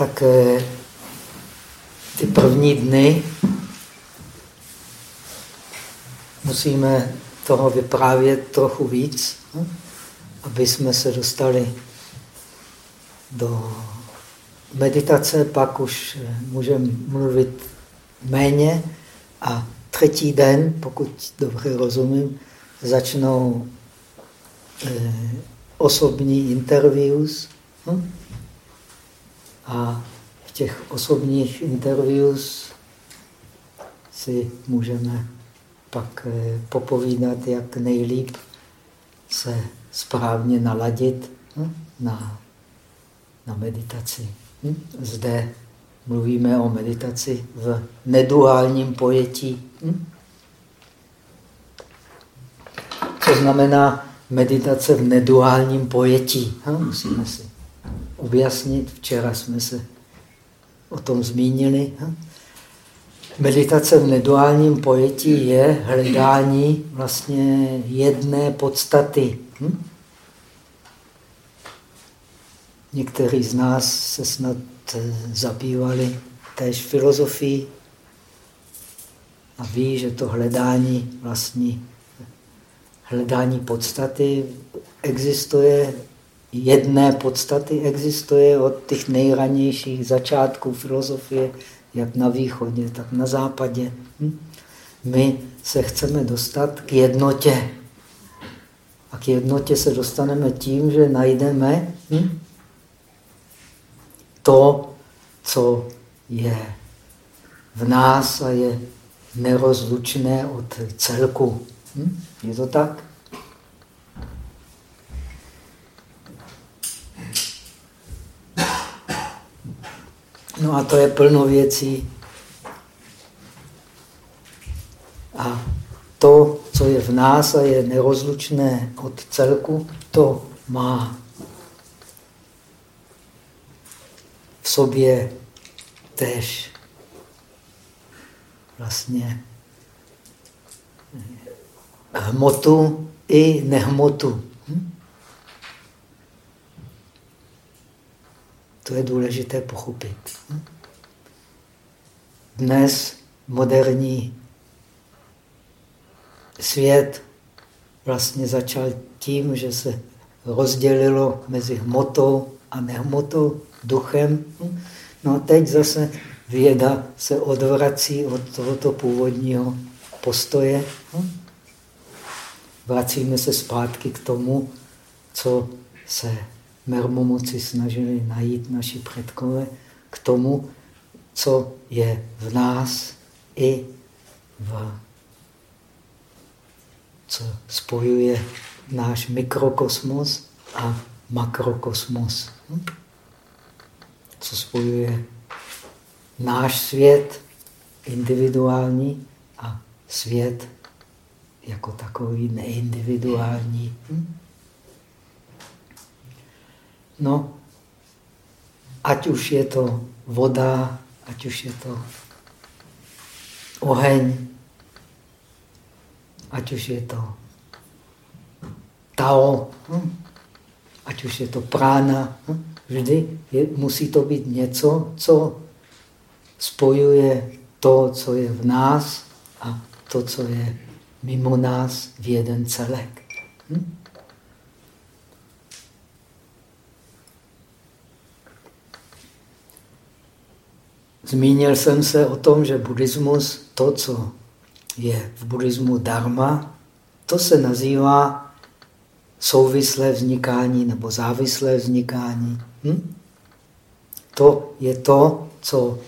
tak eh, ty první dny musíme toho vyprávět trochu víc, hm? aby jsme se dostali do meditace, pak už eh, můžeme mluvit méně a třetí den, pokud dobře rozumím, začnou eh, osobní interviews. Hm? A v těch osobních interviews si můžeme pak eh, popovídat, jak nejlíp se správně naladit hm? na, na meditaci. Hm? Zde mluvíme o meditaci v neduálním pojetí. Hm? Co znamená meditace v neduálním pojetí? Musíme si objasnit. Včera jsme se o tom zmínili. Meditace v neduálním pojetí je hledání vlastně jedné podstaty. Hm? Někteří z nás se snad eh, zabývali též filozofii a ví, že to hledání vlastní hledání podstaty existuje, jedné podstaty existuje od těch nejranějších začátků filozofie, jak na východě, tak na západě. Hm? My se chceme dostat k jednotě. A k jednotě se dostaneme tím, že najdeme hm? to, co je v nás a je nerozlučné od celku. Hm? Je to tak? No a to je plno věcí. A to, co je v nás a je nerozlučné od celku, to má v sobě tež vlastně hmotu i nehmotu. Hm? To je důležité pochopit. Dnes moderní svět vlastně začal tím, že se rozdělilo mezi hmotou a nehmotou, duchem. No a teď zase věda se odvrací od tohoto původního postoje. Vracíme se zpátky k tomu, co se mermomoci snažili najít naši předkové, k tomu, co je v nás i v co spojuje náš mikrokosmos a makrokosmos. Hm? Co spojuje náš svět individuální a svět jako takový neindividuální. Hm? No, ať už je to voda, ať už je to oheň, ať už je to tao, hm? ať už je to prána, hm? vždy je, musí to být něco, co spojuje to, co je v nás a to, co je mimo nás v jeden celek. Hm? Zmínil jsem se o tom, že buddhismus, to, co je v buddhismu dharma, to se nazývá souvislé vznikání nebo závislé vznikání. Hm? To je to, co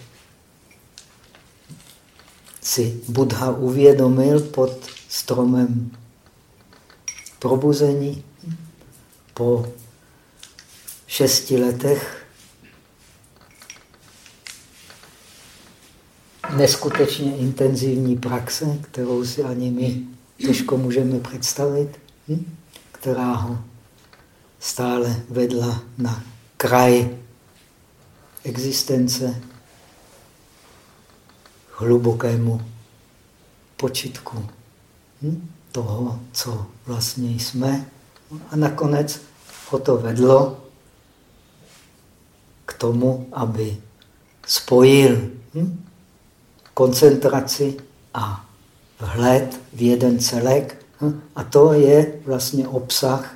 si Buddha uvědomil pod stromem probuzení. Po šesti letech neskutečně intenzivní praxe, kterou si ani my těžko můžeme představit, hm? která ho stále vedla na kraj existence, hlubokému počitku hm? toho, co vlastně jsme. A nakonec ho to vedlo k tomu, aby spojil hm? Koncentraci a vhled v jeden celek. Hm? A to je vlastně obsah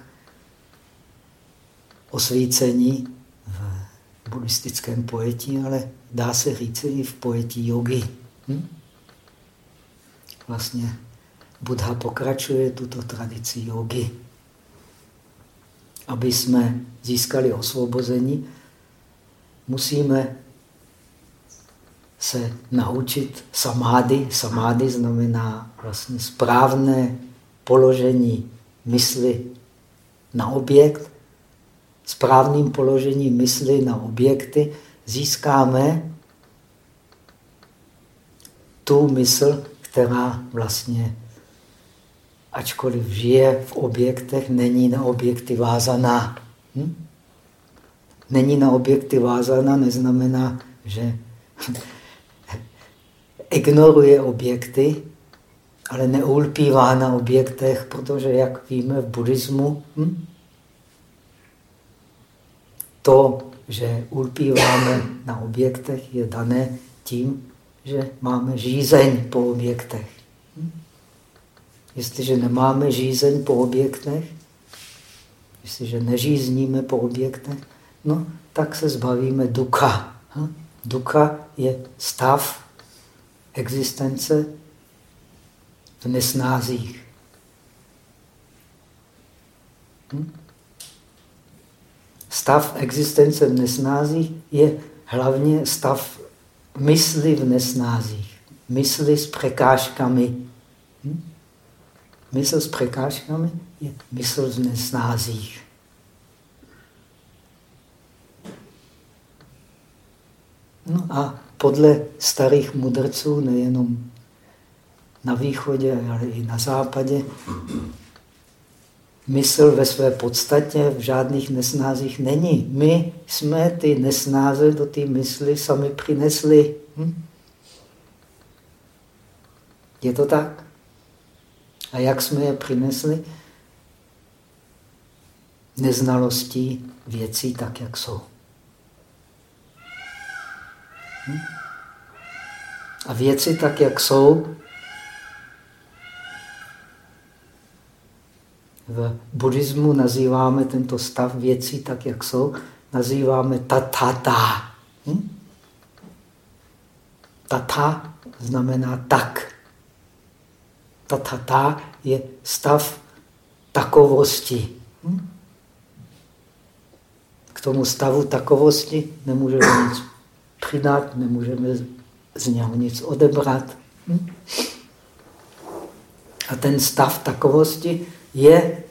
osvícení v buddhistickém pojetí, ale dá se říci i v pojetí jogy. Hm? Vlastně Buddha pokračuje tuto tradici jogy. Aby jsme získali osvobození, musíme se naučit samády. Samády znamená vlastně správné položení mysli na objekt. Správným položením mysli na objekty získáme tu mysl, která vlastně, ačkoliv žije v objektech, není na objekty vázaná. Hm? Není na objekty vázaná neznamená, že ignoruje objekty, ale neulpívá na objektech, protože, jak víme v buddhismu, hm? to, že ulpíváme na objektech, je dané tím, že máme žízeň po objektech. Hm? Jestliže nemáme žízeň po objektech, jestliže nežízníme po objektech, no, tak se zbavíme ducha. Hm? Ducha je stav existence v nesnázích. Hm? Stav existence v nesnázích je hlavně stav mysli v nesnázích. Mysli s překážkami. Hm? Mysl s překážkami je mysl v nesnázích. No a podle starých mudrců, nejenom na východě, ale i na západě, mysl ve své podstatě v žádných nesnázích není. My jsme ty nesnáze do té mysli sami přinesli. Hm? Je to tak? A jak jsme je přinesli? Neznalostí věcí tak, jak jsou. Hm? A věci tak, jak jsou, v buddhismu nazýváme tento stav věcí tak, jak jsou, nazýváme tatata. Hm? Tata znamená tak. Tatata je stav takovosti. Hm? K tomu stavu takovosti nemůžeme nic přidat, nemůžeme z něho nic odebrat. Hm? A ten stav takovosti je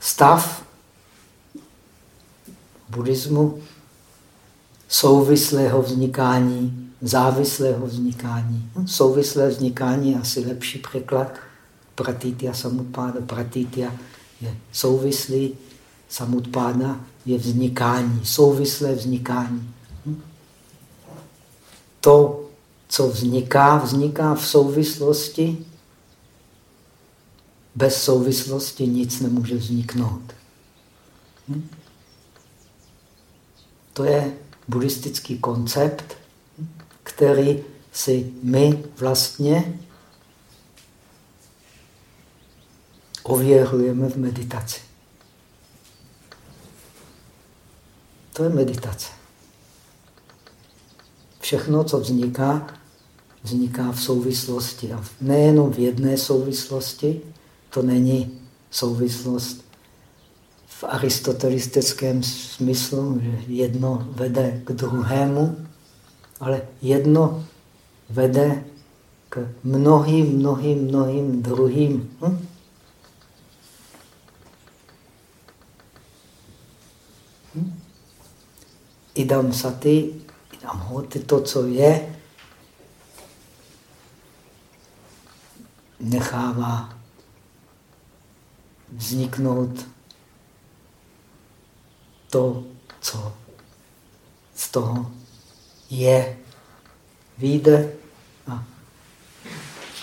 stav buddhismu souvislého vznikání, závislého vznikání. Hm? Souvislé vznikání je asi lepší překlad. Pratitya samutpáda. Pratitya je souvislý, samutpáda je vznikání, souvislé vznikání. Hm? To, co vzniká, vzniká v souvislosti bez souvislosti nic nemůže vzniknout. Hm? To je buddhistický koncept, který si my vlastně ověřujeme v meditaci. To je meditace. Všechno, co vzniká, vzniká v souvislosti. A nejenom v jedné souvislosti, to není souvislost v aristotelistickém smyslu, že jedno vede k druhému, ale jedno vede k mnohým, mnohým, mnohým druhým. Hm? Hm? Idam sati, idam hoti, to, co je, nechává vzniknout to, co z toho je, vyjde a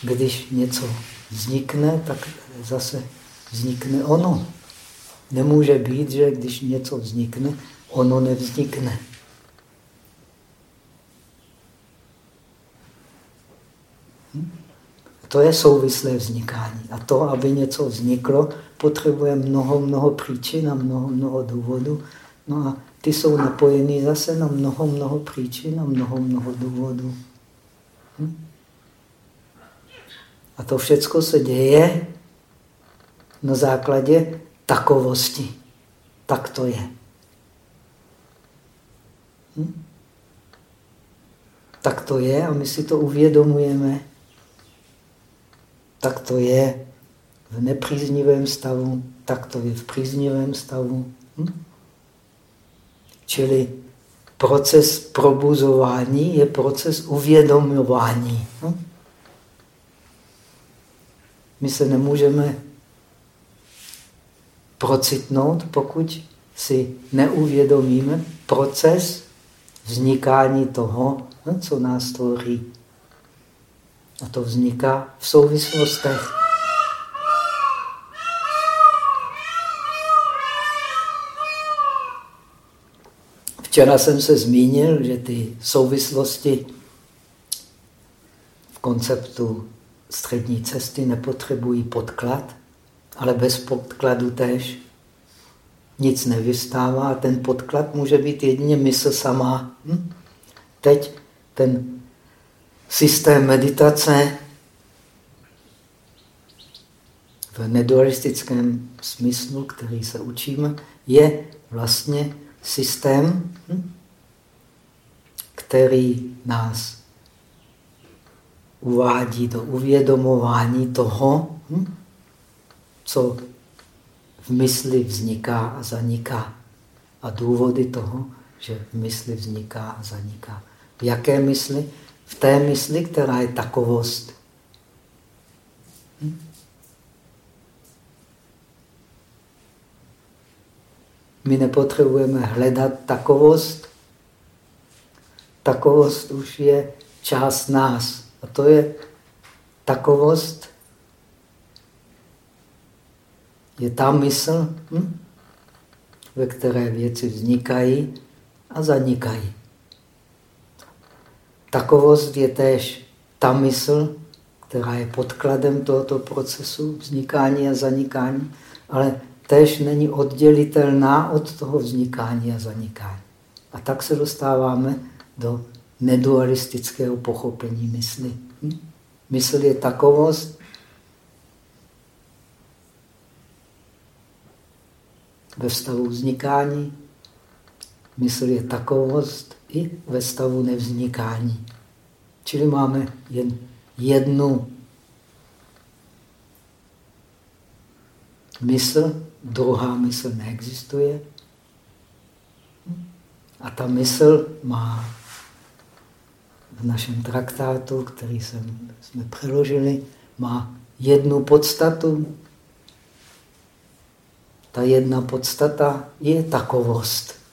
když něco vznikne, tak zase vznikne ono. Nemůže být, že když něco vznikne, ono nevznikne. To je souvislé vznikání. A to, aby něco vzniklo, potřebuje mnoho, mnoho příčin a mnoho, mnoho důvodů. No a ty jsou napojený zase na mnoho, mnoho příčin a mnoho, mnoho důvodů. Hm? A to všechno se děje na základě takovosti. Tak to je. Hm? Tak to je a my si to uvědomujeme. Tak to je v nepříznivém stavu, tak to je v příznivém stavu. Hm? Čili proces probuzování je proces uvědomování. Hm? My se nemůžeme procitnout, pokud si neuvědomíme proces vznikání toho, no, co nás tvoří. A to vzniká v souvislostech. Včera jsem se zmínil, že ty souvislosti v konceptu střední cesty nepotřebují podklad, ale bez podkladu tež nic nevystává. A ten podklad může být jedině mysl sama. Hm? Teď ten systém meditace v nedualistickém smyslu, který se učíme, je vlastně systém, hm? který nás uvádí do uvědomování toho, hm? co v mysli vzniká a zaniká. A důvody toho, že v mysli vzniká a zaniká. V jaké mysli? V té mysli, která je takovost. Hm? My nepotřebujeme hledat takovost. Takovost už je část nás. A to je takovost, je ta mysl, hm? ve které věci vznikají a zanikají. Takovost je též ta mysl, která je podkladem tohoto procesu vznikání a zanikání, ale též není oddělitelná od toho vznikání a zanikání. A tak se dostáváme do nedualistického pochopení mysli. Hm? Mysl je takovost, ve stavu vznikání, mysl je takovost i ve stavu nevznikání. Čili máme jen jednu mysl, druhá mysl neexistuje. A ta mysl má v našem traktátu, který jsem, jsme přeložili, má jednu podstatu. Ta jedna podstata je takovost.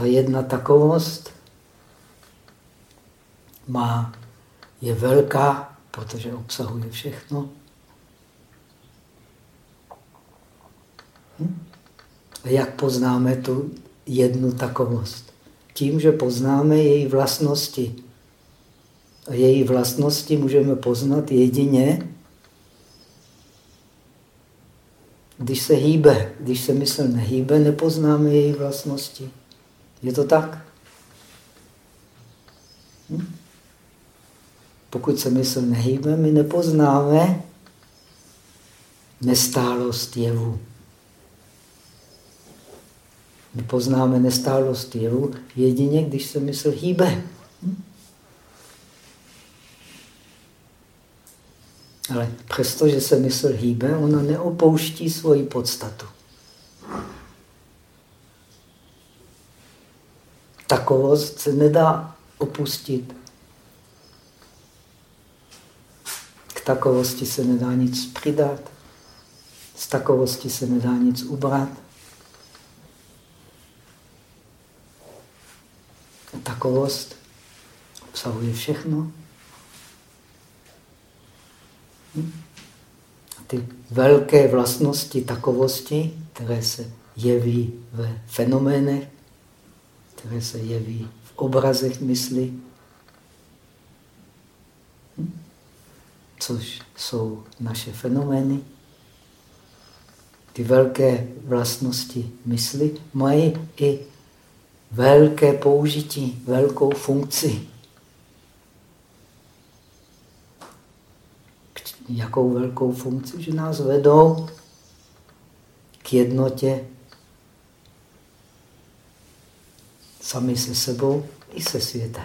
Ta jedna takovost má, je velká, protože obsahuje všechno. Hm? A jak poznáme tu jednu takovost? tím, že poznáme její vlastnosti. A její vlastnosti můžeme poznat jedině, když se hýbe. Když se mysl nehýbe, nepoznáme její vlastnosti. Je to tak? Hm? Pokud se mysl nehýbe, my nepoznáme nestálost jevu. My poznáme nestálost jevu jedině, když se mysl hýbe. Hm? Ale přestože se mysl hýbe, ona neopouští svoji podstatu. Takovost se nedá opustit. K takovosti se nedá nic přidat. Z takovosti se nedá nic ubrat. Takovost obsahuje všechno. Hm? Ty velké vlastnosti takovosti, které se jeví ve fenoménech, které se jeví v obrazech mysli, což jsou naše fenomény. Ty velké vlastnosti mysli mají i velké použití, velkou funkci. Jakou velkou funkci? Že nás vedou k jednotě sami se sebou i se světem.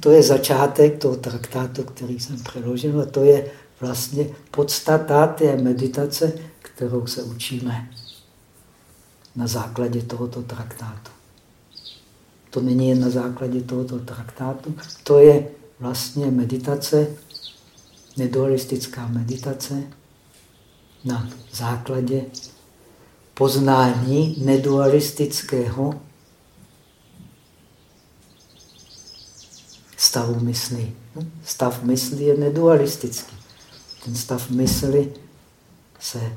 To je začátek toho traktátu, který jsem přeložil, a to je vlastně podstata té meditace, kterou se učíme na základě tohoto traktátu. To není jen na základě tohoto traktátu, to je vlastně meditace, nedualistická meditace na základě poznání nedualistického stavu mysli. Stav mysli je nedualistický. Ten stav mysli se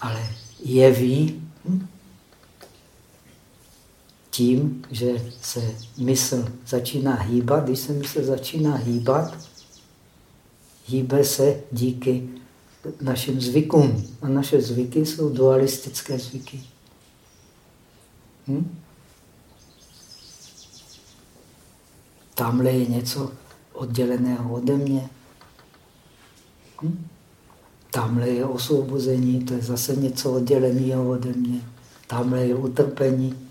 ale jeví tím, že se mysl začíná hýbat. Když se mysl začíná hýbat, hýbe se díky našim zvykům. A naše zvyky jsou dualistické zvyky. Hm? Tamhle je něco odděleného ode mě. Hm? Tamhle je osvobození, to je zase něco odděleného ode mě. Tamhle je utrpení,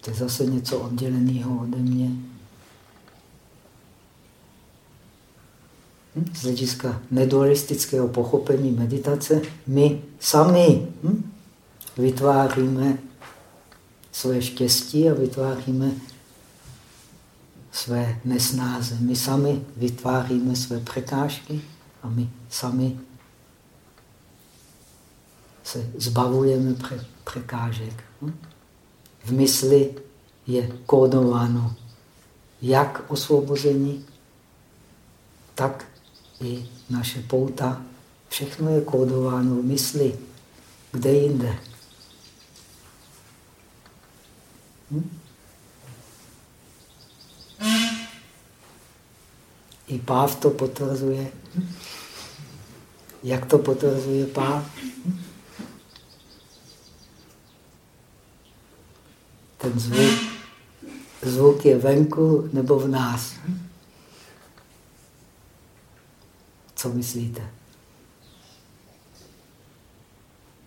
to je zase něco odděleného ode mě. Z hlediska nedualistického pochopení meditace my sami hm? vytváříme své štěstí a vytváříme své nesnáze. My sami vytváříme své překážky a my sami se zbavujeme překážek. Hm? V mysli je kódováno jak osvobození, tak i naše pouta. Všechno je kódováno v mysli. Kde jinde? Hm? I páv to potvrzuje. Jak to potvrzuje páv? Ten zvuk, zvuk je venku nebo v nás. Co myslíte?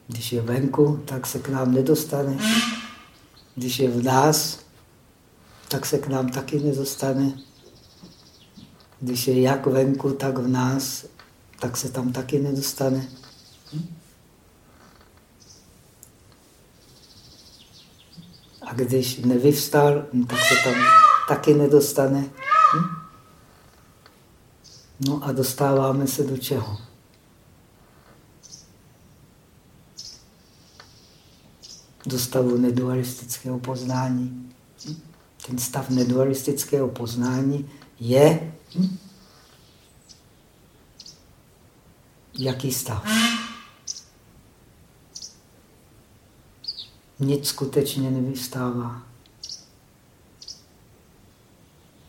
Když je venku, tak se k nám nedostane. Když je v nás, tak se k nám taky nedostane. Když je jak venku, tak v nás, tak se tam taky nedostane. A když nevyvstal, tak se tam taky nedostane. No a dostáváme se do čeho? Do stavu nedualistického poznání. Ten stav nedualistického poznání je Hm? Jaký stav? Nic skutečně nevystává.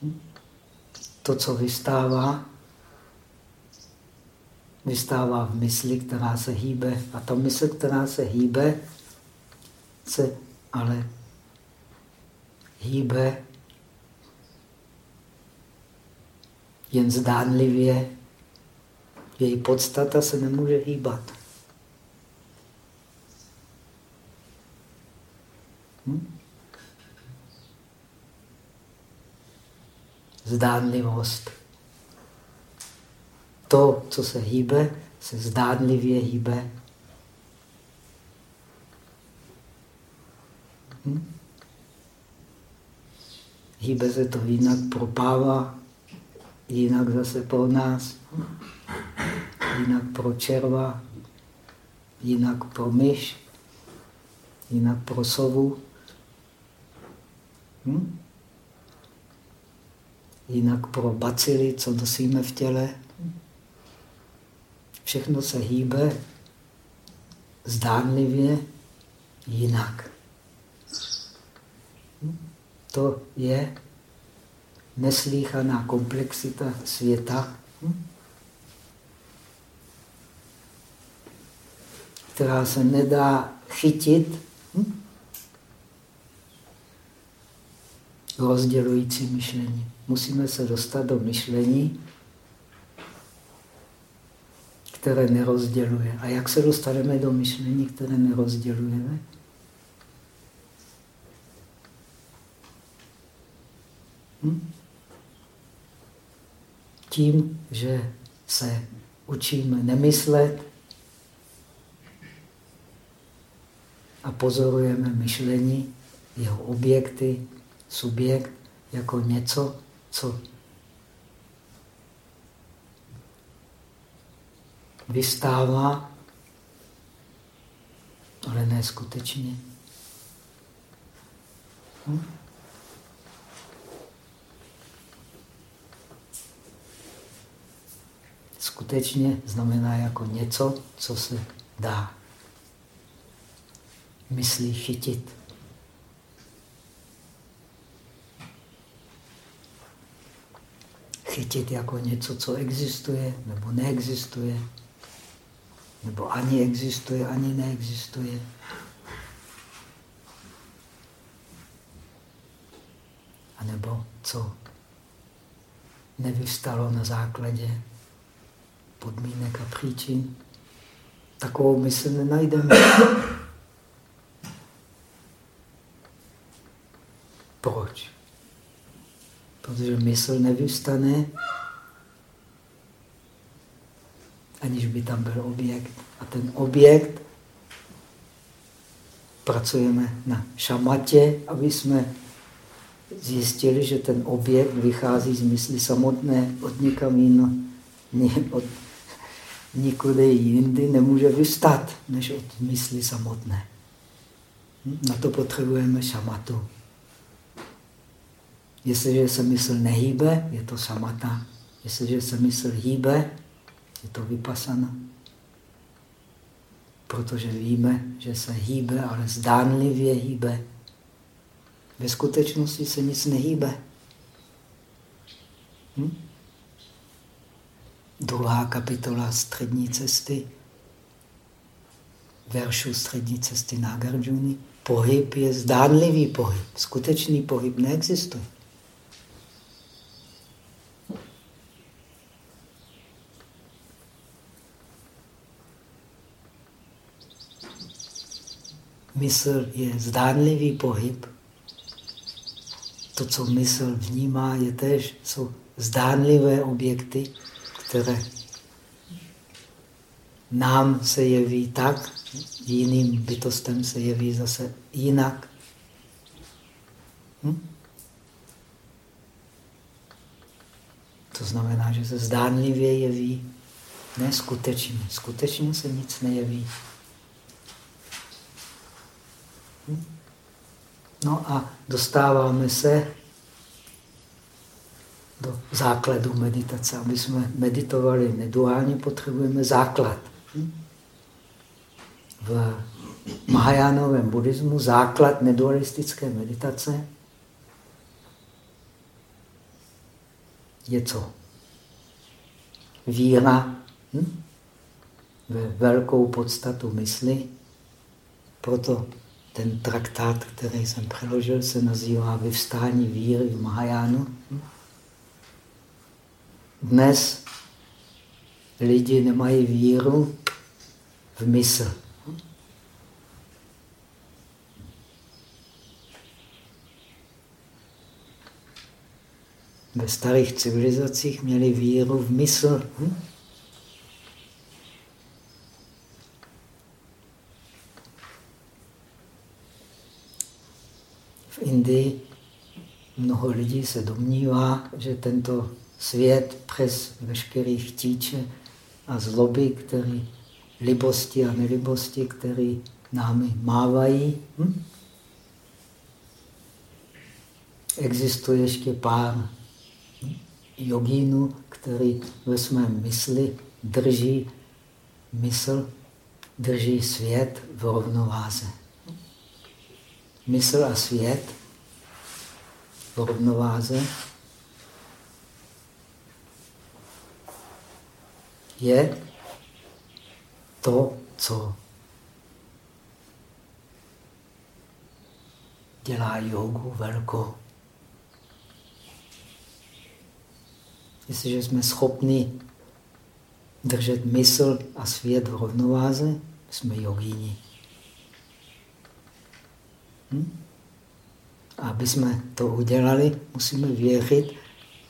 Hm? To, co vystává, vystává v mysli, která se hýbe. A ta mysl, která se hýbe, se ale hýbe jen zdánlivě. Její podstata se nemůže hýbat. Hm? Zdánlivost. To, co se hýbe, se zdánlivě hýbe. Hm? Hýbe se to jinak propává jinak zase pro nás, jinak pro červa, jinak pro myš, jinak pro sovu, hm? jinak pro bacily, co nosíme v těle. Všechno se hýbe zdánlivě jinak. To je neslíchaná komplexita světa, která se nedá chytit rozdělující myšlení. Musíme se dostat do myšlení, které nerozděluje. A jak se dostaneme do myšlení, které nerozdělujeme? Hm? Tím, že se učíme nemyslet a pozorujeme myšlení, jeho objekty, subjekt jako něco, co vystává, ale ne skutečně. Hm? Skutečně znamená jako něco, co se dá myslí chytit. Chytit jako něco, co existuje nebo neexistuje nebo ani existuje, ani neexistuje. A nebo co nevystalo na základě podmínek a příčin. Takovou mysl nenajdeme. Proč? Protože mysl nevystane aniž by tam byl objekt. A ten objekt pracujeme na šamatě, aby jsme zjistili, že ten objekt vychází z mysli samotné od nikam jiného, od nikudy jindy nemůže vystat, než od mysli samotné. Hm? Na to potřebujeme šamatu. Jestliže se mysl nehýbe, je to šamata. Jestliže se mysl hýbe, je to vypasana. Protože víme, že se hýbe, ale zdánlivě hýbe. Ve skutečnosti se nic nehýbe. Hm? Druhá kapitola střední cesty, veršu střední cesty Nagarjuna. Pohyb je zdánlivý pohyb. Skutečný pohyb neexistuje. Mysl je zdánlivý pohyb. To, co mysl vnímá, je tež, jsou zdánlivé objekty, které nám se jeví tak, jiným bytostem se jeví zase jinak. Hm? To znamená, že se zdánlivě jeví, ne skutečně. Skutečně se nic nejeví. No a dostáváme se do základu meditace. Aby jsme meditovali neduálně, potřebujeme základ. V Mahajánovém buddhismu základ nedualistické meditace je co? Víra hm? ve velkou podstatu mysli. Proto ten traktát, který jsem přeložil, se nazývá Vyvstání víry v Mahajánu. Dnes lidi nemají víru v mysl. Ve starých civilizacích měli víru v mysl. Hm? Indii mnoho lidí se domnívá, že tento svět přes veškeré chtíče a zloby, které libosti a nelibosti, které námi mávají, hm? existuje ještě pár jogínů, který ve svém mysli drží mysl, drží svět v rovnováze mysl a svět v rovnováze je to, co dělá jogu velkou. Jestliže jsme schopni držet mysl a svět v rovnováze, jsme jogíni. Hm? Aby jsme to udělali, musíme věřit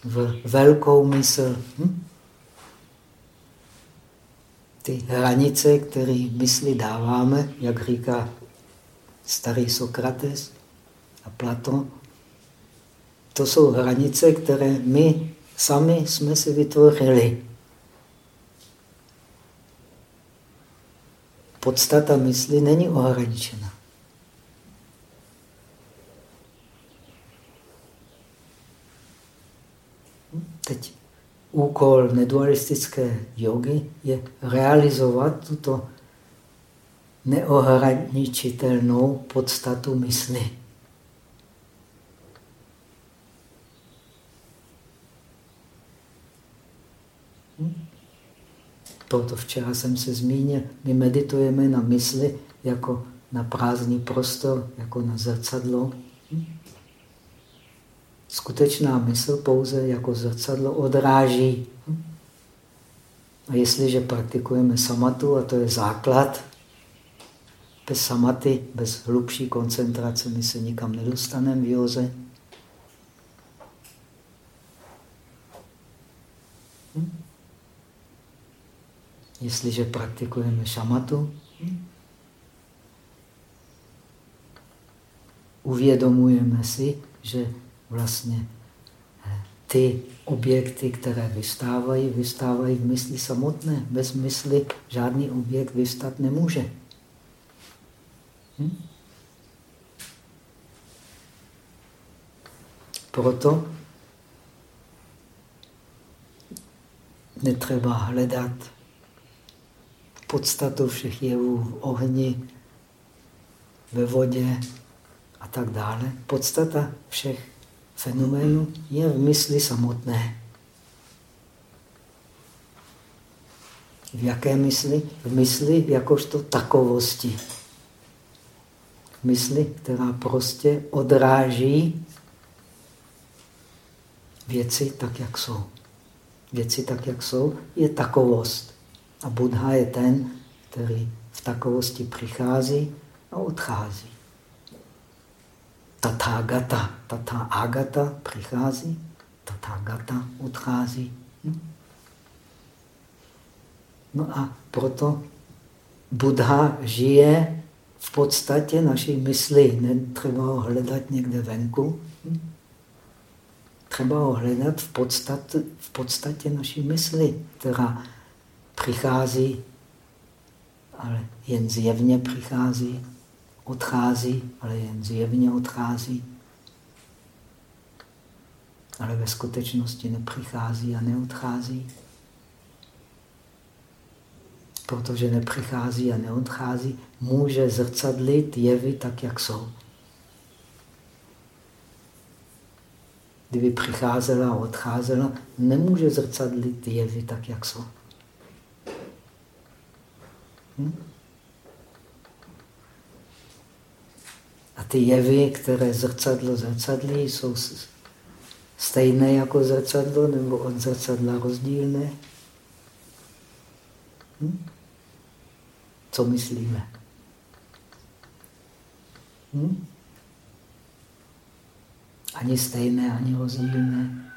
v velkou mysl. Hm? Ty hranice, které mysli dáváme, jak říká starý Sokrates a Platon, to jsou hranice, které my sami jsme si vytvořili. Podstata mysli není ohraničena. Teď úkol nedualistické jogy je realizovat tuto neohraničitelnou podstatu mysli. Proto včera jsem se zmínil, my meditujeme na mysli jako na prázdný prostor, jako na zrcadlo. Skutečná mysl pouze jako zrcadlo odráží. A jestliže praktikujeme samatu, a to je základ, bez samaty, bez hlubší koncentrace, my se nikam nedostaneme v józe. Jestliže praktikujeme šamatu, uvědomujeme si, že vlastně eh, ty objekty, které vystávají, vystávají v mysli samotné. Bez mysli žádný objekt vystat nemůže. Hm? Proto netřeba hledat podstatu všech jevů v ohni, ve vodě a tak dále. Podstata všech fenoménů je v mysli samotné. V jaké mysli? V mysli jakožto takovosti. V mysli, která prostě odráží věci tak, jak jsou. Věci tak, jak jsou, je takovost. A Buddha je ten, který v takovosti přichází a odchází. Tathagata, agata přichází, tathagata odchází. Hm? No a proto Buddha žije v podstatě naší mysli. Netřeba ho hledat někde venku. Hm? Třeba ho hledat v podstatě, v podstatě naší mysli, která přichází, ale jen zjevně přichází, odchází, ale jen zjevně odchází. Ale ve skutečnosti nepřichází a neodchází. Protože nepřichází a neodchází, může zrcadlit jevy tak, jak jsou. Kdyby přicházela a odcházela, nemůže zrcadlit jevy tak, jak jsou. Hm? A ty jevy, které zrcadlo zrcadlí, jsou stejné jako zrcadlo nebo od zrcadla rozdílné? Hm? Co myslíme? Hm? Ani stejné, ani rozdílné.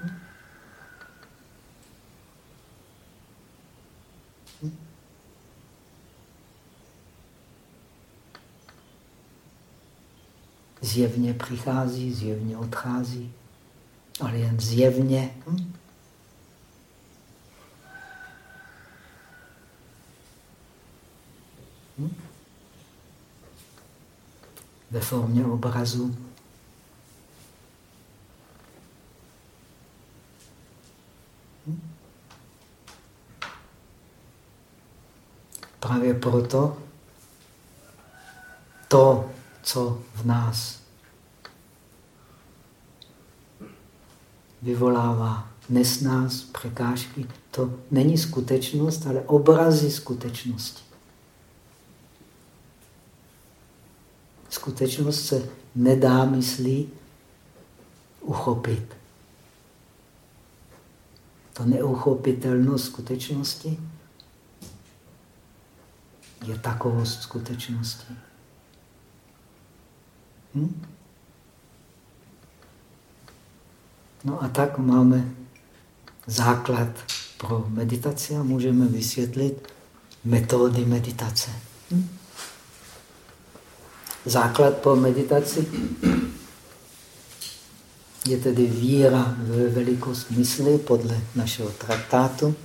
Hm? Zjevně přichází, zjevně odchází, ale jen zjevně. Hm? Hm? Ve formě obrazu. Hm? Právě proto to, co v nás vyvolává nesnás, překážky. To není skutečnost, ale obrazy skutečnosti. Skutečnost se nedá myslí uchopit. To neuchopitelnost skutečnosti je takovost skutečnosti. Hm? No a tak máme základ pro meditaci a můžeme vysvětlit metody meditace. Hm? Základ pro meditaci je tedy víra ve velikost mysli podle našeho traktátu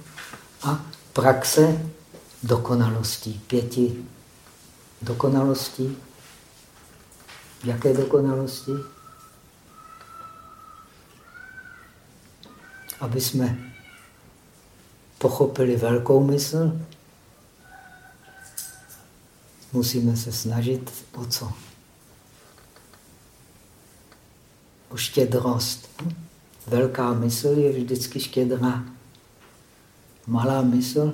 a praxe dokonalostí, pěti dokonalostí. Jaké dokonalosti? Aby jsme pochopili velkou mysl, musíme se snažit o co? O štědrost. Velká mysl je vždycky štědrá. Malá mysl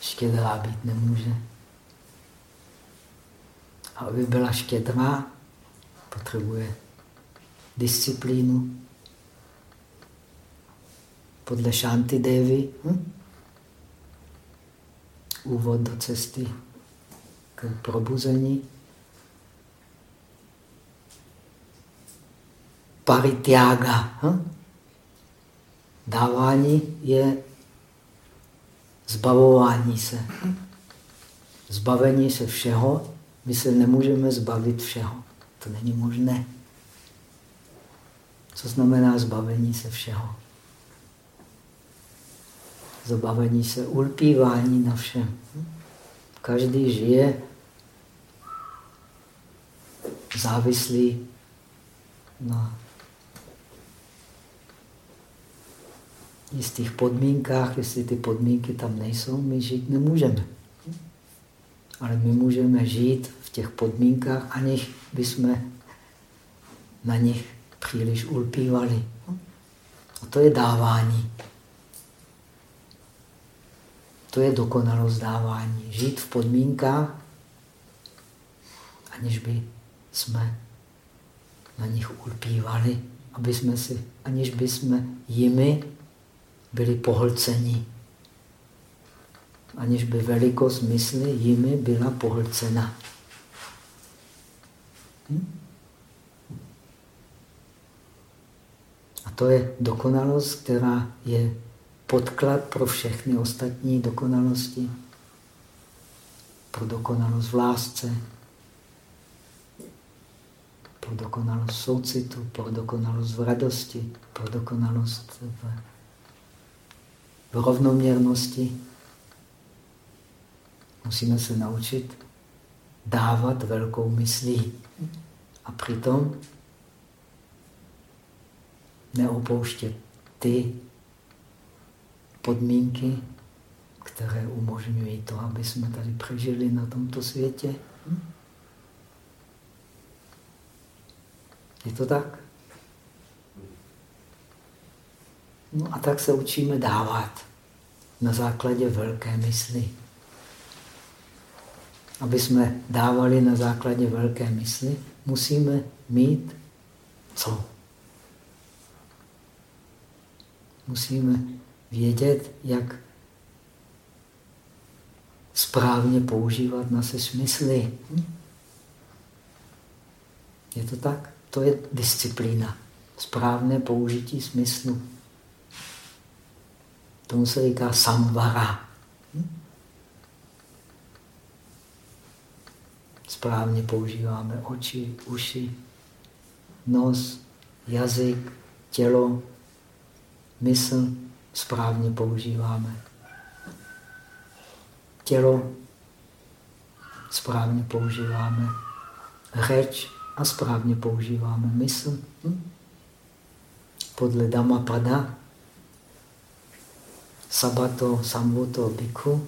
štědrá být nemůže. Aby byla štědrá, potřebuje disciplínu. Podle Shanti Devi, hm? úvod do cesty k probuzení. Paritiaga. Hm? Dávání je zbavování se. Zbavení se všeho, my se nemůžeme zbavit všeho. To není možné. Co znamená zbavení se všeho? Zbavení se ulpívání na všem. Každý žije závislý na jistých podmínkách, jestli ty podmínky tam nejsou, my žít nemůžeme. Ale my můžeme žít v těch podmínkách, aniž bychom na nich příliš ulpívali. A to je dávání. To je dokonalost dávání. Žít v podmínkách, aniž by jsme na nich ulpívali, aby jsme si, aniž by jsme jimi byli pohlceni. Aniž by velikost mysli jimi byla pohlcena. Hm? A to je dokonalost, která je podklad pro všechny ostatní dokonalosti. Pro dokonalost v lásce, pro dokonalost soucitu, pro dokonalost v radosti, pro dokonalost v v rovnoměrnosti. Musíme se naučit dávat velkou myslí. A přitom neopouštět ty podmínky, které umožňují to, aby jsme tady přežili na tomto světě. Je to tak? No a tak se učíme dávat na základě velké mysli. Aby jsme dávali na základě velké mysli, musíme mít co? Musíme vědět, jak správně používat naše smysly. Je to tak? To je disciplína. Správné použití smyslu. Tomu se říká samvara. Správně používáme oči, uši, nos, jazyk, tělo, mysl. Správně používáme tělo, správně používáme řeč a správně používáme mysl. Hm? Podle Dhammapada Sabato samvuto bhikkhu,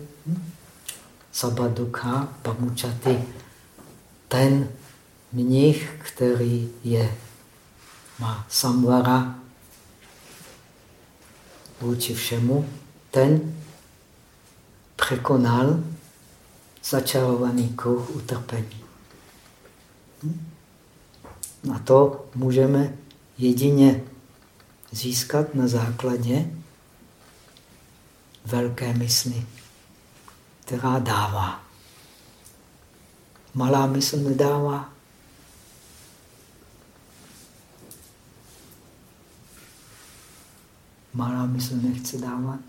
sabadukha pamučaty. Ten mnich, který je má samvara vůči všemu, ten překonal začarovaný kruh utrpení. Hm? A to můžeme jedině získat na základě velké mysli, která dává. Malá mysl nedává. Malá mysl nechce dávat.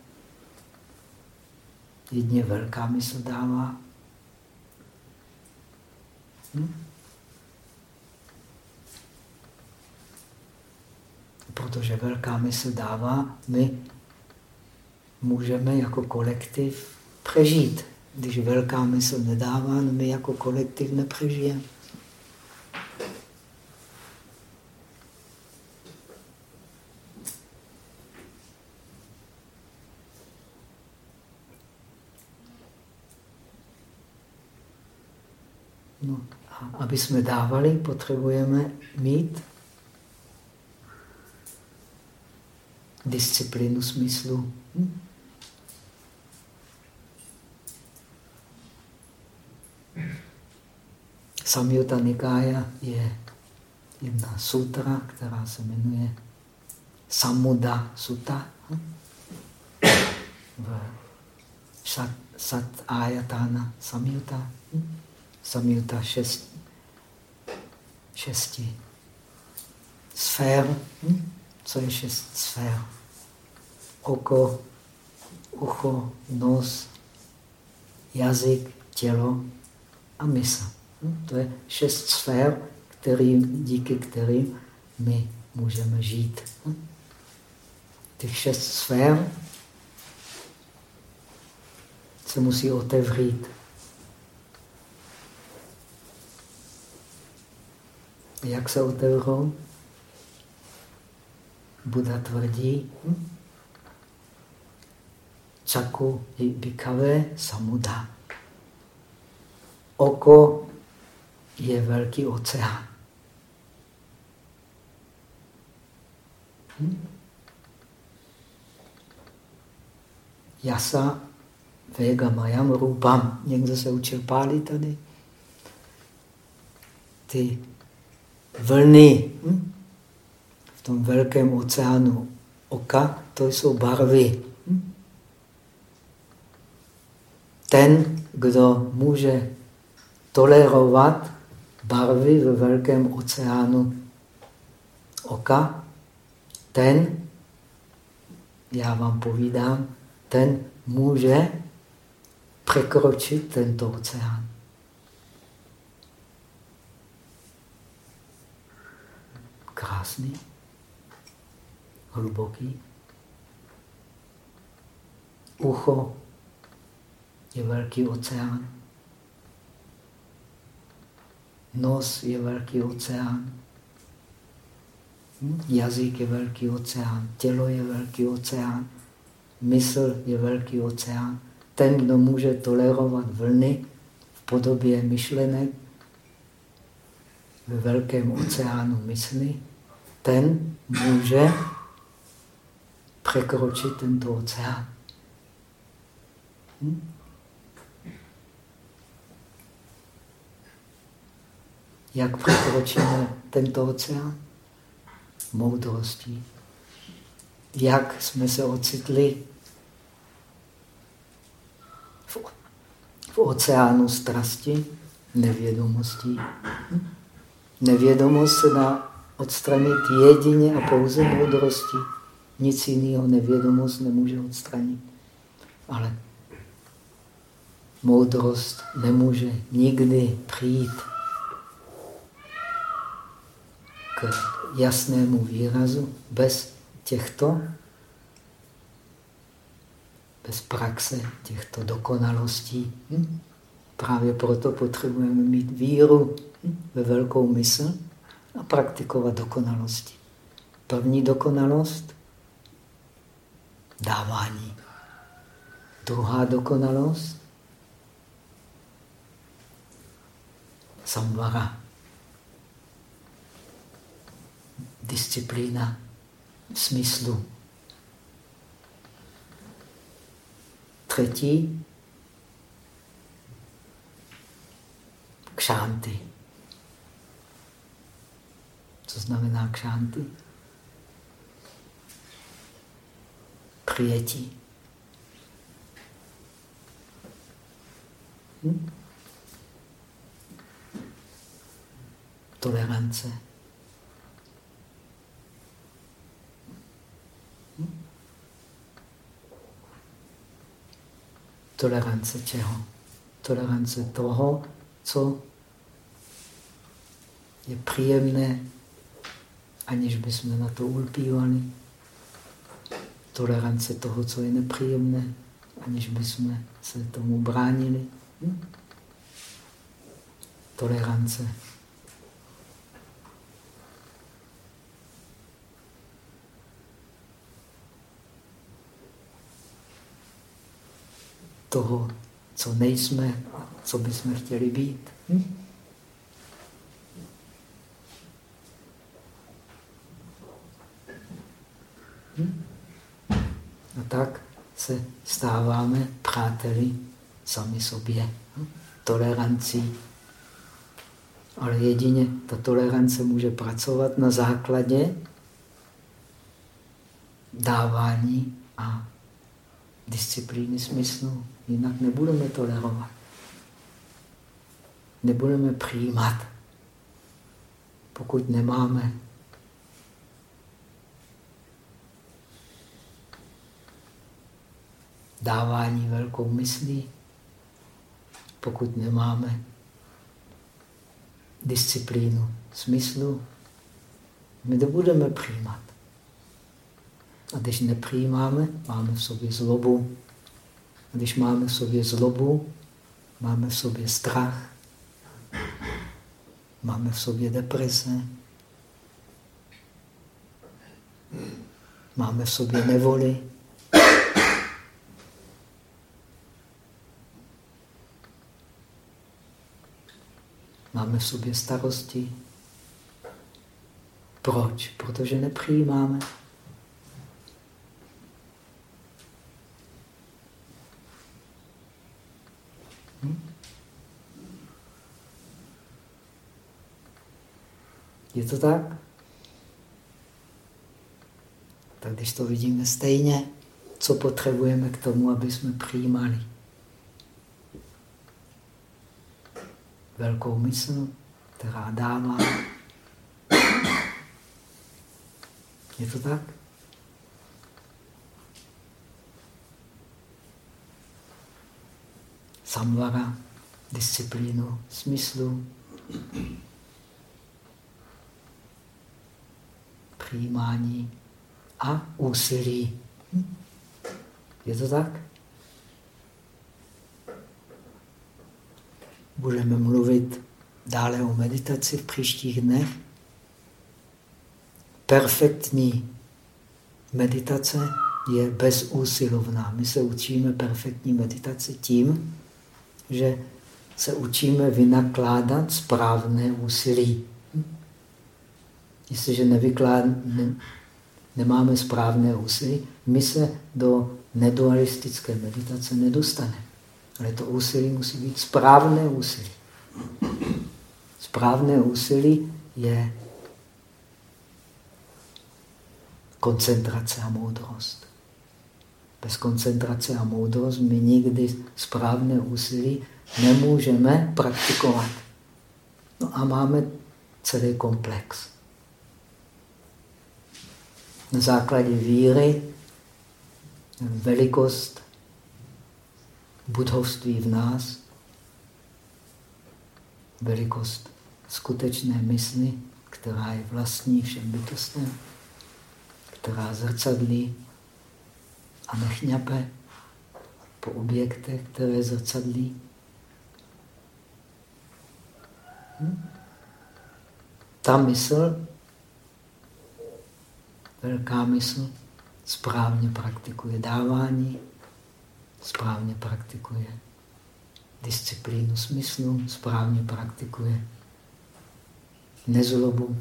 Jedně velká mysl dává. Hm? Protože velká mysl dává, my můžeme jako kolektiv přežít. Když velká mysl nedává, no my jako kolektiv nepřežijeme. No, a aby jsme dávali, potřebujeme mít disciplínu smyslu. Hm? Samyutta Nikája je jedna sutra, která se jmenuje Samuda Sutta. V Sat, sat Ayatana Samyutta. Samyutta šest, šesti sfér. Co je šest sfér? Oko, ucho, nos, jazyk, tělo a mysl. Hm? To je šest sfér, kterým, díky kterým my můžeme žít. Hm? Těch šest sfér se musí otevřít. Jak se otevřou? Buddha tvrdí, hm? čaku i bikavé samuda. Oko je velký oceán. Hm? Jasa Vega Mayam Rupam. Někdo se učil páli tady? Ty vlny hm? v tom velkém oceánu oka, to jsou barvy. Hm? Ten, kdo může tolerovat barvy ve velkém oceánu oka, ten, já vám povídám, ten může překročit tento oceán. Krásný, hluboký. Ucho je velký oceán. Nos je velký oceán. Jazyk je velký oceán. Tělo je velký oceán. Mysl je velký oceán. Ten, kdo může tolerovat vlny v podobě myšlenek ve velkém oceánu mysli, ten může překročit tento oceán. Hm? Jak překročíme tento oceán? Moudrostí. Jak jsme se ocitli v, v oceánu strasti, nevědomostí. Nevědomost se dá odstranit jedině a pouze moudrostí. Nic jiného nevědomost nemůže odstranit. Ale moudrost nemůže nikdy přijít jasnému výrazu bez těchto, bez praxe těchto dokonalostí. Hm? Právě proto potřebujeme mít víru hm? ve velkou mysl a praktikovat dokonalosti. První dokonalost dávání. Druhá dokonalost samvara disciplína smyslu. Třetí kšánty. Co znamená kšánty? Přijetí. Hm? Tolerance. Tolerance čeho? Tolerance toho, co je příjemné, aniž bychom na to ulpívali. Tolerance toho, co je nepříjemné, aniž bychom se tomu bránili. Hm? Tolerance. Toho, co nejsme, co bychom chtěli být. Hm? Hm? A tak se stáváme přáteli sami sobě. Hm? Tolerancí. Ale jedině ta tolerance může pracovat na základě dávání a disciplíny smyslu. Jinak nebudeme tolerovat. Nebudeme přijímat. Pokud nemáme dávání velkou myslí, pokud nemáme disciplínu smyslu, my nebudeme přijímat. A když nepřijímáme, máme v sobě zlobu. A když máme v sobě zlobu, máme v sobě strach, máme v sobě deprese, máme v sobě nevoli. Máme v sobě starosti. Proč? Protože nepřijímáme. Je to tak? Tak když to vidíme stejně, co potřebujeme k tomu, aby jsme přijímali? Velkou mysl, která dává. Je to tak? samvara, disciplínu smyslu, přijímání a úsilí. Je to tak? Budeme mluvit dále o meditaci v příštích dnech. Perfektní meditace je bezúsilovná. My se učíme perfektní meditaci tím, že se učíme vynakládat správné úsilí. Jestliže nevyklad, ne, nemáme správné úsilí, my se do nedualistické meditace nedostaneme. Ale to úsilí musí být správné úsilí. Správné úsilí je koncentrace a moudrost. Bez koncentrace a moudrost my nikdy správné úsilí nemůžeme praktikovat. No a máme celý komplex. Na základě víry, velikost budhovství v nás, velikost skutečné mysli, která je vlastní všem bytostem, která zrcadlí a nechňape po objektech, které zrcadlí. Hm? Ta mysl, velká mysl, správně praktikuje dávání, správně praktikuje disciplínu smyslu, správně praktikuje nezlobu,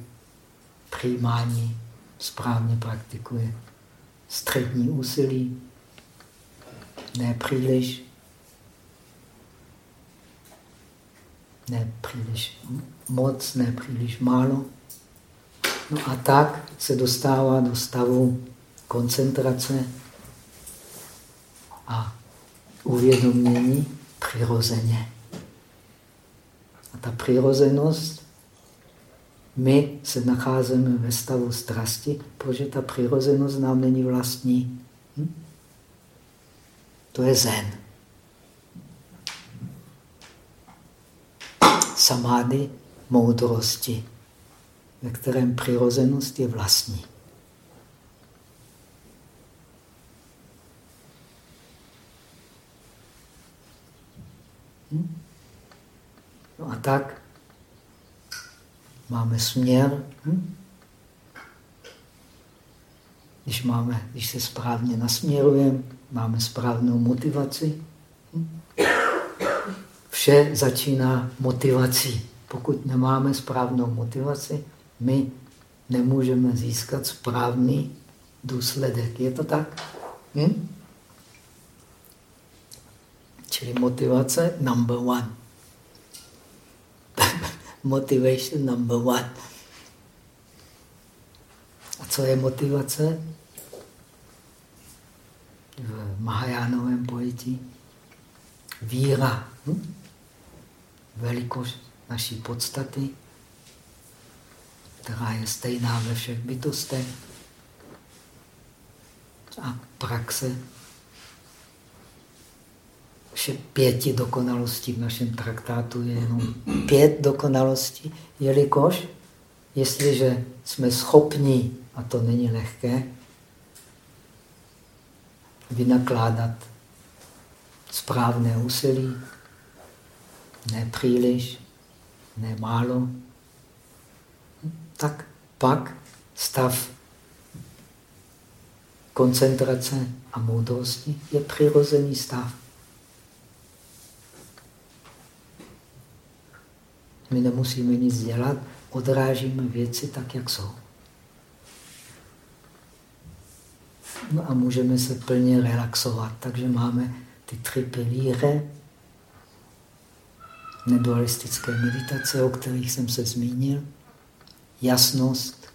přijímání správně praktikuje. Střední úsilí, ne příliš, ne příliš moc, ne příliš málo. No a tak se dostává do stavu koncentrace a uvědomění přirozeně. A ta přirozenost, my se nacházíme ve stavu strasti, protože ta přirozenost nám není vlastní. Hm? To je zen. Samády moudrosti, ve kterém přirozenost je vlastní. Hm? No a tak máme směr. Hm? Když, máme, když se správně nasměrujeme, máme správnou motivaci. Hm? Vše začíná motivací. Pokud nemáme správnou motivaci, my nemůžeme získat správný důsledek. Je to tak? Hm? Čili motivace number one. Motivation number one. A co je motivace? V Mahajánovém pojetí víra. Hm? Velikost naší podstaty, která je stejná ve všech bytostech. A praxe vše pěti dokonalostí v našem traktátu je jenom pět dokonalostí, jelikož jestliže jsme schopni, a to není lehké, vynakládat správné úsilí, ne příliš, ne málo, tak pak stav koncentrace a moudrosti je přirozený stav. My nemusíme nic dělat, odrážíme věci tak, jak jsou. No a můžeme se plně relaxovat. Takže máme ty tři pilíře nedualistické meditace, o kterých jsem se zmínil. Jasnost,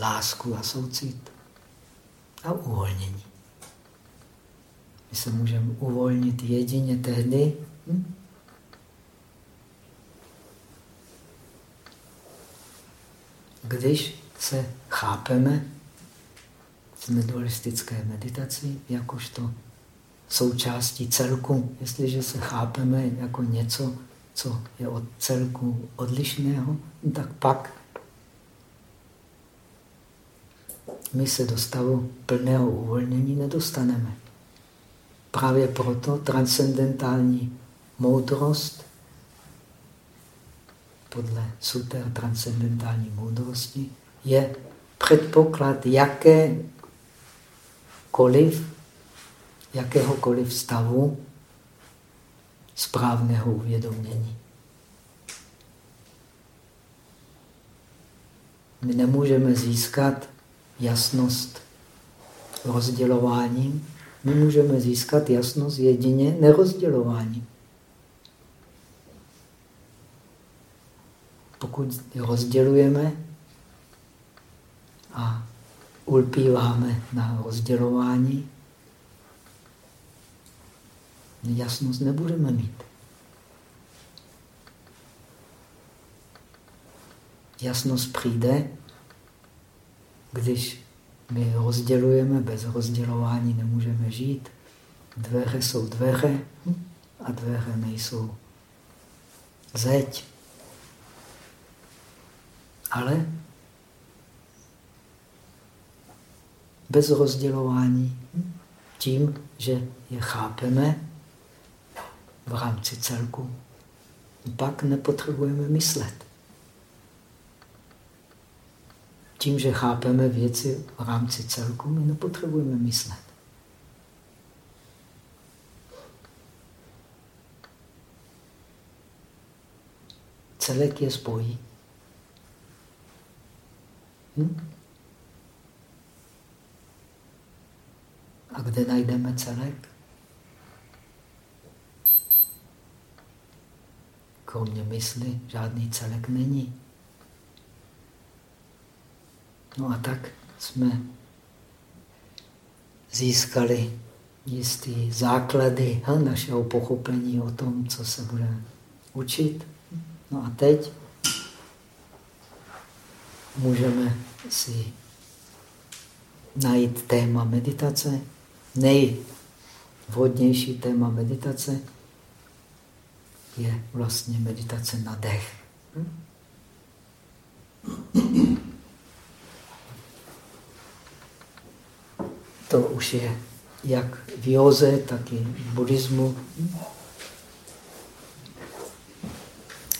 lásku a soucit a uvolnění. My se můžeme uvolnit jedině tehdy, hm? když se chápeme v nedualistické meditaci jakožto součástí celku. Jestliže se chápeme jako něco, co je od celku odlišného, tak pak my se do stavu plného uvolnění nedostaneme. Právě proto transcendentální moudrost podle suter transcendentální moudrosti je předpoklad jakékoliv, jakéhokoliv stavu správného uvědomění. My nemůžeme získat jasnost rozdělováním, my můžeme získat jasnost jedině nerozdělováním. Pokud rozdělujeme a ulpíváme na rozdělování, jasnost nebudeme mít. Jasnost přijde, když my rozdělujeme, bez rozdělování nemůžeme žít. Dveře jsou dveře a dveře nejsou zeď. Ale bez rozdělování, tím, že je chápeme v rámci celku, pak nepotřebujeme myslet. tím, že chápeme věci v rámci celku, my nepotřebujeme myslet. celek je spojí. Hm? A kde najdeme celek? Kromě mysli žádný celek není. No a tak jsme získali jistý základy našeho pochopení o tom, co se bude učit. No a teď můžeme si najít téma meditace. Nejvhodnější téma meditace je vlastně meditace na dech. To už je jak v józe, tak i v buddhismu.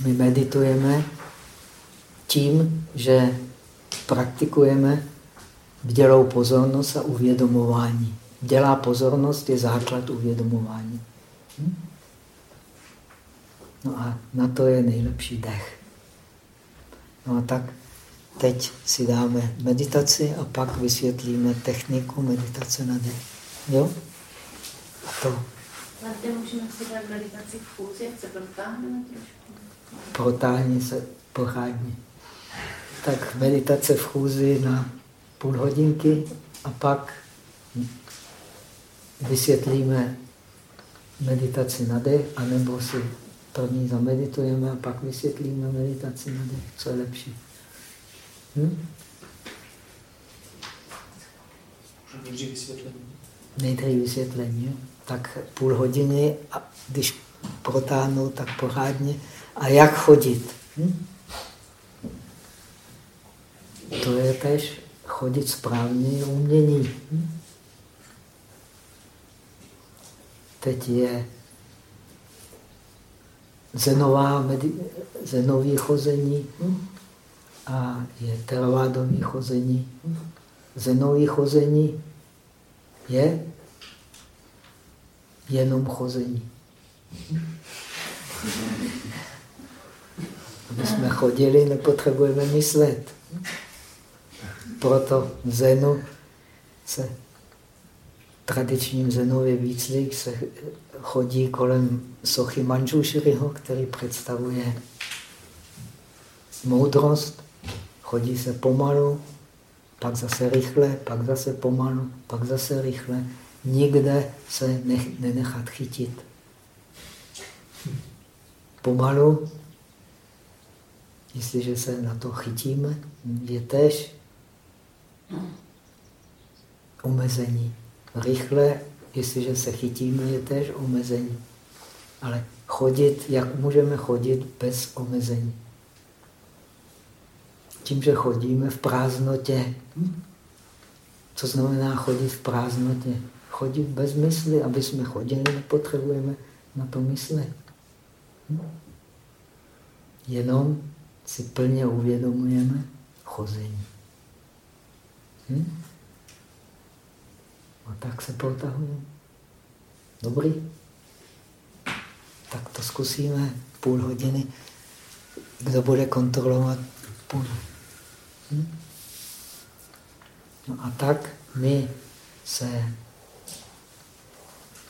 My meditujeme tím, že praktikujeme vdělou pozornost a uvědomování. Dělá pozornost je základ uvědomování. Hm? No a na to je nejlepší dech. No a tak teď si dáme meditaci a pak vysvětlíme techniku meditace na dech. Jo? A to. A můžeme si dát meditaci v chůzi, jak se protáhneme trošku? Protáhni se pořádně. Tak meditace v chůzi na půl hodinky a pak vysvětlíme meditaci na dech, anebo si první zameditujeme a pak vysvětlíme meditaci na dech, co je lepší. Hm? Nejdřív vysvětlení. Nejdřív vysvětlení. Jo? Tak půl hodiny, a když protáhnu, tak pořádně. A jak chodit? Hm? To je tež chodit správně umění. Hm? Teď je zenová, zenový chození hm? a je teravádový chození. Hm? Zenový chození je jenom chození. Aby jsme chodili, nepotřebujeme myslet. Proto Zenu se tradičním zenově výcvik se chodí kolem sochy Manjushriho, který představuje moudrost. Chodí se pomalu, pak zase rychle, pak zase pomalu, pak zase rychle. Nikde se nech, nenechat chytit. Pomalu, jestliže se na to chytíme, je tež omezení. Rychle, jestliže se chytíme, je tež omezení. Ale chodit, jak můžeme chodit bez omezení? Tím, že chodíme v prázdnotě. Hm? Co znamená chodit v prázdnotě? Chodit bez mysli. Aby jsme chodili, nepotřebujeme na to myslet. Hm? Jenom si plně uvědomujeme chození. Hm? A tak se protahuje. Dobrý? Tak to zkusíme půl hodiny. Kdo bude kontrolovat půl? Hm? No a tak my se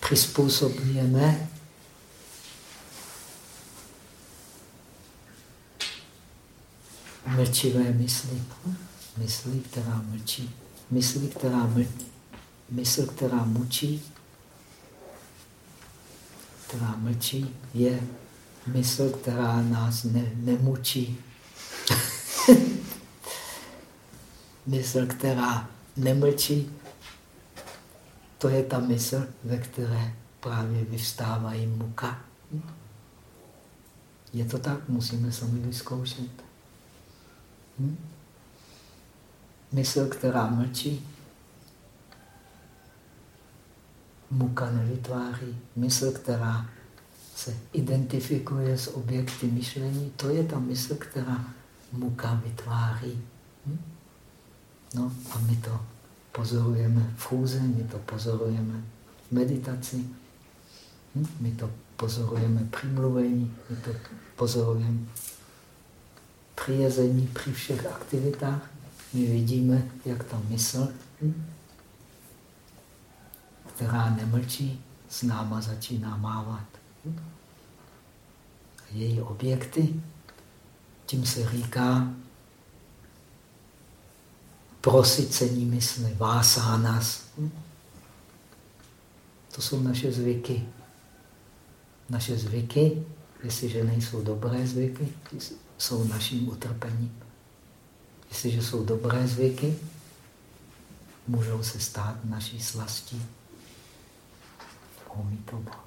přizpůsobujeme mlčivé mysli. Mysli, která mlčí. Mysli, která mlčí mysl, která mučí, která mlčí, je mysl, která nás ne, nemučí. mysl, která nemlčí, to je ta mysl, ve které právě vyvstávají muka. Je to tak? Musíme sami vyzkoušet. Hm? Mysl, která mlčí, muka nevytváří. Mysl, která se identifikuje s objekty myšlení, to je ta mysl, která muka vytváří. Hm? No a my to pozorujeme v chůze, my to pozorujeme v meditaci, hm? my to pozorujeme při mluvení, my to pozorujeme přijezení při všech aktivitách. My vidíme, jak ta mysl, hm, která nemlčí, s náma začíná mávat. Hm? Její objekty, tím se říká prosycení mysli, vásánas. To jsou naše zvyky. Naše zvyky, jestliže nejsou dobré zvyky, jsou naším utrpením. Jestliže jsou dobré zvyky, můžou se stát naší slastí. Omitoba.